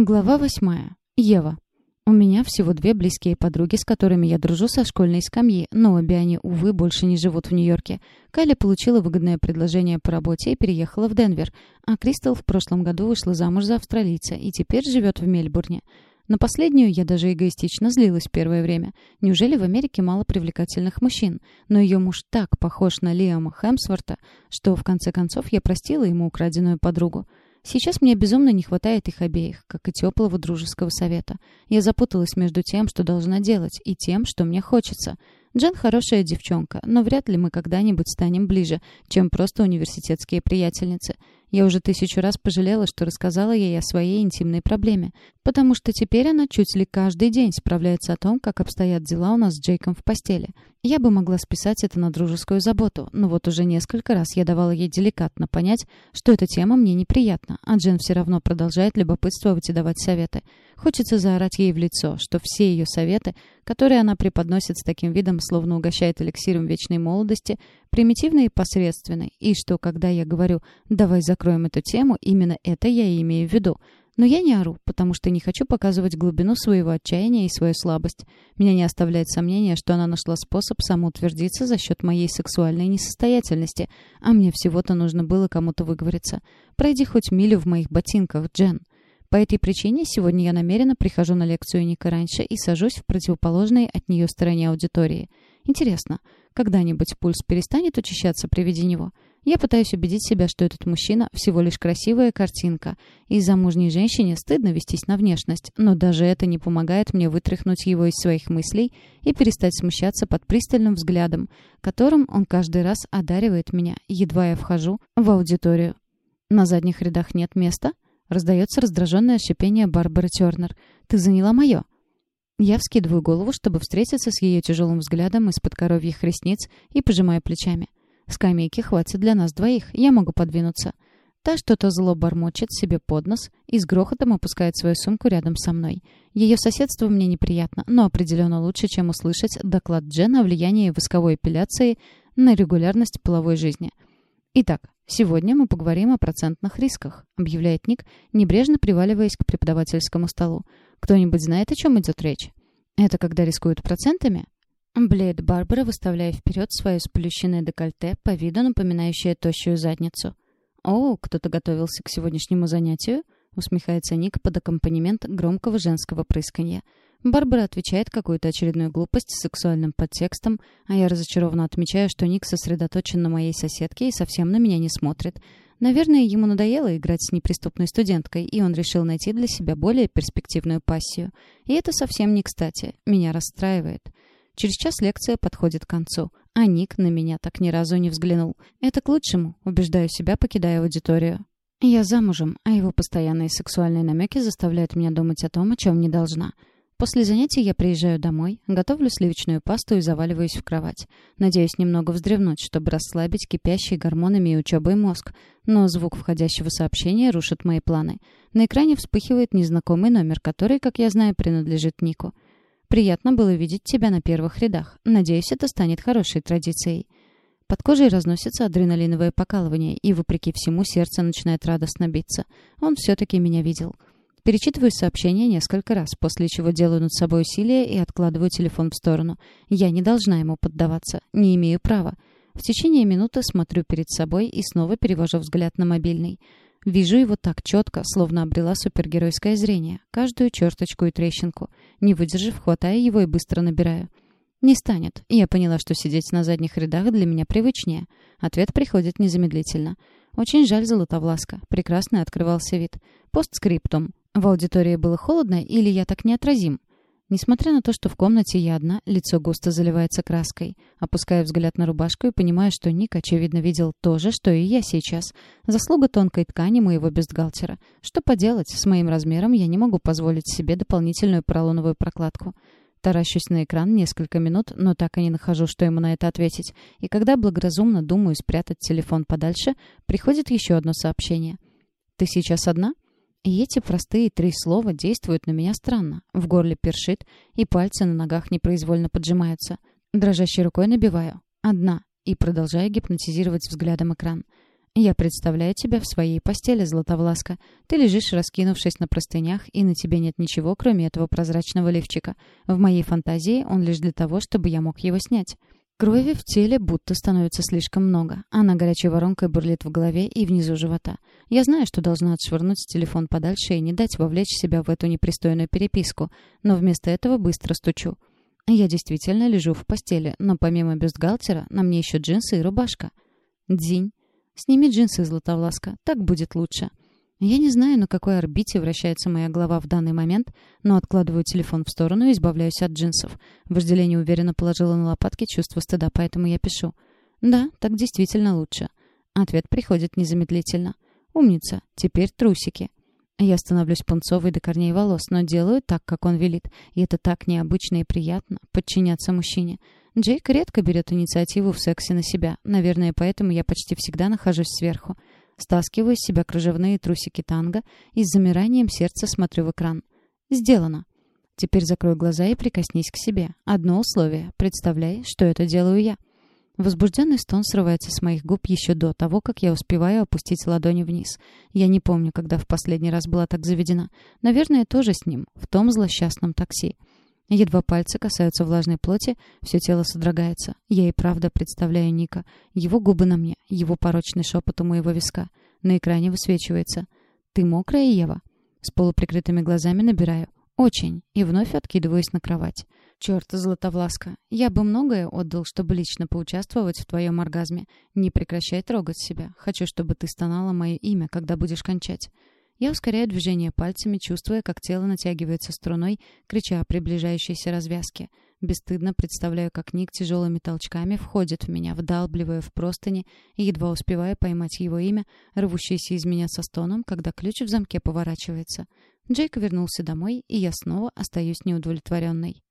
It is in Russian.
Глава восьмая. Ева. У меня всего две близкие подруги, с которыми я дружу со школьной скамьи, но обе они, увы, больше не живут в Нью-Йорке. Кайли получила выгодное предложение по работе и переехала в Денвер, а Кристал в прошлом году вышла замуж за австралийца и теперь живет в Мельбурне. На последнюю я даже эгоистично злилась первое время. Неужели в Америке мало привлекательных мужчин? Но ее муж так похож на Лиама Хемсворта, что в конце концов я простила ему украденную подругу. Сейчас мне безумно не хватает их обеих, как и теплого дружеского совета. Я запуталась между тем, что должна делать, и тем, что мне хочется. Джен хорошая девчонка, но вряд ли мы когда-нибудь станем ближе, чем просто университетские приятельницы. Я уже тысячу раз пожалела, что рассказала ей о своей интимной проблеме, потому что теперь она чуть ли каждый день справляется о том, как обстоят дела у нас с Джейком в постели. Я бы могла списать это на дружескую заботу, но вот уже несколько раз я давала ей деликатно понять, что эта тема мне неприятна, а Джен все равно продолжает любопытствовать и давать советы. Хочется заорать ей в лицо, что все ее советы, которые она преподносит с таким видом, словно угощает эликсиром вечной молодости, примитивны и посредственны, и что, когда я говорю «давай закроем эту тему», именно это я и имею в виду — но я не ору, потому что не хочу показывать глубину своего отчаяния и свою слабость. Меня не оставляет сомнение, что она нашла способ самоутвердиться за счет моей сексуальной несостоятельности, а мне всего-то нужно было кому-то выговориться. Пройди хоть милю в моих ботинках, Джен. По этой причине сегодня я намеренно прихожу на лекцию Ника раньше и сажусь в противоположной от нее стороне аудитории. Интересно, когда-нибудь пульс перестанет учащаться при виде него? Я пытаюсь убедить себя, что этот мужчина всего лишь красивая картинка, и замужней женщине стыдно вестись на внешность, но даже это не помогает мне вытряхнуть его из своих мыслей и перестать смущаться под пристальным взглядом, которым он каждый раз одаривает меня, едва я вхожу в аудиторию. «На задних рядах нет места?» Раздается раздраженное шипение Барбары Тернер. «Ты заняла мое!» Я вскидываю голову, чтобы встретиться с ее тяжелым взглядом из-под коровьих ресниц и пожимаю плечами. Скамейки хватит для нас двоих, я могу подвинуться. Та что-то зло бормочет себе под нос и с грохотом опускает свою сумку рядом со мной. Ее соседство мне неприятно, но определенно лучше, чем услышать доклад Джен о влиянии восковой эпиляции на регулярность половой жизни. Итак, сегодня мы поговорим о процентных рисках, объявляет Ник, небрежно приваливаясь к преподавательскому столу. Кто-нибудь знает, о чем идет речь? Это когда рискуют процентами? Блеет Барбара, выставляя вперед свое сплющенное декольте, по виду напоминающее тощую задницу. «О, кто-то готовился к сегодняшнему занятию?» усмехается Ник под аккомпанемент громкого женского прысканья. Барбара отвечает какую-то очередную глупость с сексуальным подтекстом, а я разочарованно отмечаю, что Ник сосредоточен на моей соседке и совсем на меня не смотрит. Наверное, ему надоело играть с неприступной студенткой, и он решил найти для себя более перспективную пассию. И это совсем не кстати. Меня расстраивает. Через час лекция подходит к концу, а Ник на меня так ни разу не взглянул. Это к лучшему, убеждаю себя, покидая аудиторию. Я замужем, а его постоянные сексуальные намеки заставляют меня думать о том, о чем не должна. После занятий я приезжаю домой, готовлю сливочную пасту и заваливаюсь в кровать. Надеюсь немного вздремнуть, чтобы расслабить кипящий гормонами и учебой мозг. Но звук входящего сообщения рушит мои планы. На экране вспыхивает незнакомый номер, который, как я знаю, принадлежит Нику. Приятно было видеть тебя на первых рядах. Надеюсь, это станет хорошей традицией. Под кожей разносится адреналиновое покалывание, и, вопреки всему, сердце начинает радостно биться. Он все-таки меня видел. Перечитываю сообщение несколько раз, после чего делаю над собой усилие и откладываю телефон в сторону. Я не должна ему поддаваться, не имею права. В течение минуты смотрю перед собой и снова перевожу взгляд на мобильный. Вижу его так четко, словно обрела супергеройское зрение. Каждую черточку и трещинку. Не выдержав, хватаю его и быстро набираю. «Не станет. Я поняла, что сидеть на задних рядах для меня привычнее». Ответ приходит незамедлительно. «Очень жаль, Золотовласка. Прекрасно открывался вид. Постскриптум. В аудитории было холодно или я так неотразим?» Несмотря на то, что в комнате я одна, лицо густо заливается краской. Опускаю взгляд на рубашку и понимаю, что Ник, очевидно, видел то же, что и я сейчас. Заслуга тонкой ткани моего бюстгальтера. Что поделать, с моим размером я не могу позволить себе дополнительную поролоновую прокладку. Таращусь на экран несколько минут, но так и не нахожу, что ему на это ответить. И когда благоразумно думаю спрятать телефон подальше, приходит еще одно сообщение. «Ты сейчас одна?» И эти простые три слова действуют на меня странно. В горле першит, и пальцы на ногах непроизвольно поджимаются. Дрожащей рукой набиваю. Одна. И продолжаю гипнотизировать взглядом экран. Я представляю тебя в своей постели, Златовласка. Ты лежишь, раскинувшись на простынях, и на тебе нет ничего, кроме этого прозрачного лифчика. В моей фантазии он лишь для того, чтобы я мог его снять. Крови в теле будто становится слишком много. Она горячей воронкой бурлит в голове и внизу живота. Я знаю, что должна отшвырнуть телефон подальше и не дать вовлечь себя в эту непристойную переписку, но вместо этого быстро стучу. Я действительно лежу в постели, но помимо бюстгальтера на мне еще джинсы и рубашка. Дзинь. Сними джинсы, Златовласка, так будет лучше. Я не знаю, на какой орбите вращается моя голова в данный момент, но откладываю телефон в сторону и избавляюсь от джинсов. Вожделение уверенно положила на лопатки чувство стыда, поэтому я пишу. «Да, так действительно лучше». Ответ приходит незамедлительно. «Умница. Теперь трусики». Я становлюсь пунцовой до корней волос, но делаю так, как он велит. И это так необычно и приятно — подчиняться мужчине. Джейк редко берет инициативу в сексе на себя. Наверное, поэтому я почти всегда нахожусь сверху. Стаскиваю с себя кружевные трусики танго и с замиранием сердца смотрю в экран. Сделано. Теперь закрой глаза и прикоснись к себе. Одно условие. Представляй, что это делаю я. Возбужденный стон срывается с моих губ еще до того, как я успеваю опустить ладони вниз. Я не помню, когда в последний раз была так заведена. Наверное, тоже с ним, в том злосчастном такси. Едва пальцы касаются влажной плоти, все тело содрогается. Я и правда представляю Ника. Его губы на мне, его порочный шепот у моего виска. На экране высвечивается. «Ты мокрая, Ева?» С полуприкрытыми глазами набираю. «Очень». И вновь откидываюсь на кровать. «Черт, Златовласка, я бы многое отдал, чтобы лично поучаствовать в твоем оргазме. Не прекращай трогать себя. Хочу, чтобы ты стонала мое имя, когда будешь кончать». Я ускоряю движение пальцами, чувствуя, как тело натягивается струной, крича о приближающейся развязке. Бесстыдно представляю, как Ник тяжелыми толчками входит в меня, вдалбливая в простыни, едва успеваю поймать его имя, рвущееся из меня со стоном, когда ключ в замке поворачивается. Джейк вернулся домой, и я снова остаюсь неудовлетворенной.